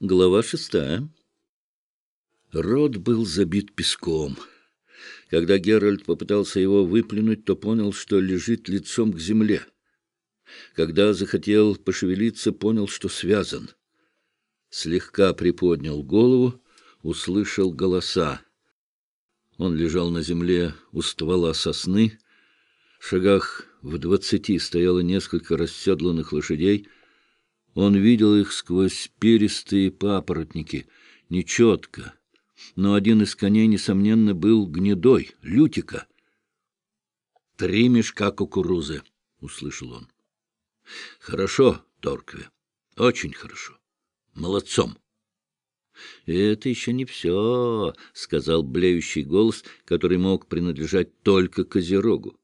Глава шестая. Рот был забит песком. Когда Геральт попытался его выплюнуть, то понял, что лежит лицом к земле. Когда захотел пошевелиться, понял, что связан. Слегка приподнял голову, услышал голоса. Он лежал на земле у ствола сосны. В шагах в двадцати стояло несколько расседланных лошадей — он видел их сквозь перистые папоротники, нечетко. Но один из коней, несомненно, был гнедой, лютика. «Три мешка кукурузы», — услышал он. «Хорошо, Торкве, очень хорошо. Молодцом». «Это еще не все», — сказал блеющий голос, который мог принадлежать только Козерогу.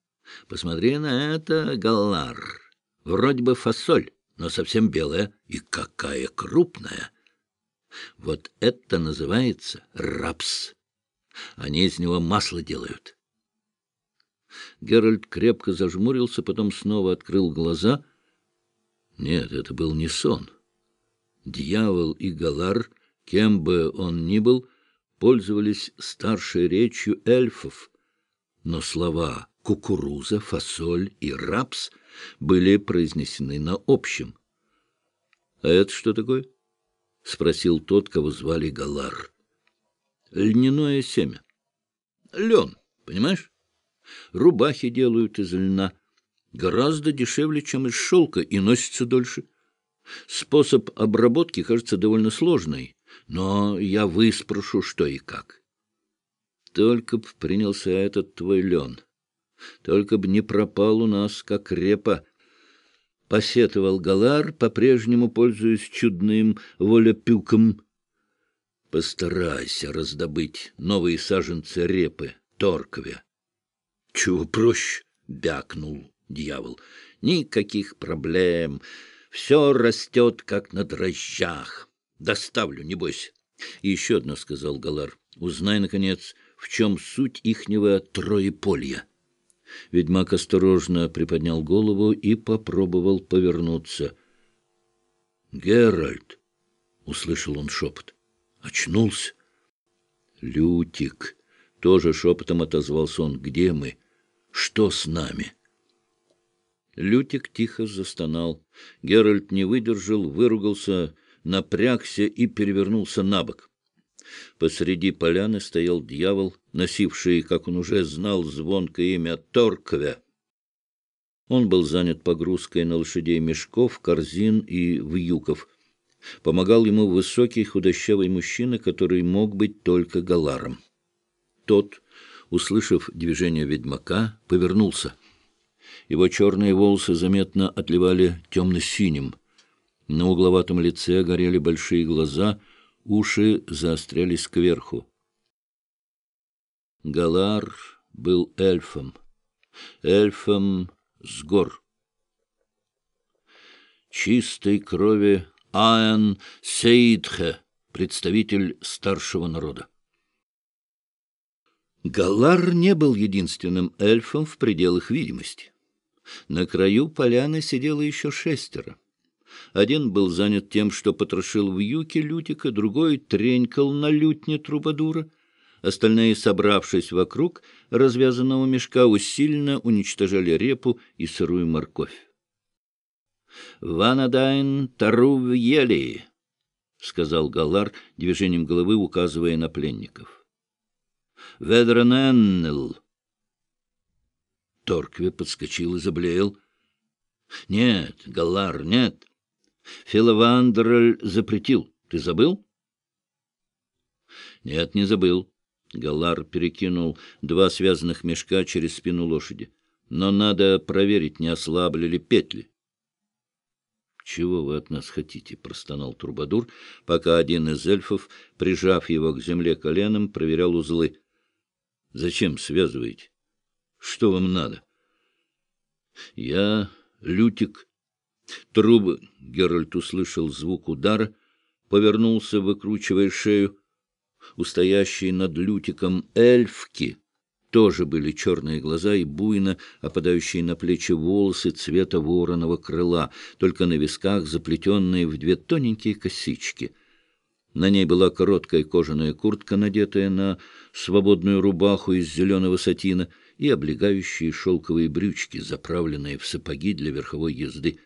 «Посмотри на это, Галлар. Вроде бы фасоль» но совсем белая. И какая крупная! Вот это называется рапс. Они из него масло делают. Геральт крепко зажмурился, потом снова открыл глаза. Нет, это был не сон. Дьявол и Галар, кем бы он ни был, пользовались старшей речью эльфов, но слова «кукуруза», «фасоль» и «рапс» были произнесены на общем. — А это что такое? — спросил тот, кого звали Галар. — Льняное семя. Лен, понимаешь? Рубахи делают из льна. Гораздо дешевле, чем из шелка, и носится дольше. Способ обработки кажется довольно сложный, но я выспрошу, что и как. Только б принялся этот твой лен. Только б не пропал у нас, как репа. Посетовал Галар, по-прежнему пользуясь чудным волепюком. Постарайся раздобыть новые саженцы репы, торкове. — Чего проще? — бякнул дьявол. — Никаких проблем. Все растет, как на дрожжах. Доставлю, не бойся. И еще одно, — сказал Галар. — Узнай, наконец, в чем суть ихнего троеполья. Ведьмак осторожно приподнял голову и попробовал повернуться. — Геральт! — услышал он шепот. — Очнулся. — Лютик! — тоже шепотом отозвался он. — Где мы? Что с нами? Лютик тихо застонал. Геральт не выдержал, выругался, напрягся и перевернулся на бок. Посреди поляны стоял дьявол, носивший, как он уже знал, звонкое имя Торкве. Он был занят погрузкой на лошадей мешков, корзин и вьюков. Помогал ему высокий худощавый мужчина, который мог быть только галаром. Тот, услышав движение ведьмака, повернулся. Его черные волосы заметно отливали темно-синим. На угловатом лице горели большие глаза — уши заострялись кверху. Галар был эльфом, эльфом с гор. Чистой крови Аэн Сейдхе, представитель старшего народа. Галар не был единственным эльфом в пределах видимости. На краю поляны сидело еще шестеро. Один был занят тем, что потрошил в юке лютика, другой тренькал на лютне трубадура. Остальные, собравшись вокруг развязанного мешка, усиленно уничтожали репу и сырую морковь. «Ванадайн тарув ели», — сказал Галар, движением головы указывая на пленников. «Ведраненнел». Торкве подскочил и заблеял. «Нет, Галар, нет. Филовандроль запретил. Ты забыл? Нет, не забыл. Галар перекинул два связанных мешка через спину лошади. Но надо проверить, не ослабли ли петли. «Чего вы от нас хотите?» — простонал Трубадур, пока один из эльфов, прижав его к земле коленом, проверял узлы. «Зачем связываете? Что вам надо?» «Я Лютик Трубы Геральт услышал звук удара, повернулся, выкручивая шею. У над лютиком эльфки тоже были черные глаза и буйно опадающие на плечи волосы цвета вороного крыла, только на висках заплетенные в две тоненькие косички. На ней была короткая кожаная куртка, надетая на свободную рубаху из зеленого сатина, и облегающие шелковые брючки, заправленные в сапоги для верховой езды.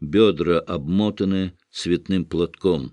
Бедра обмотаны цветным платком.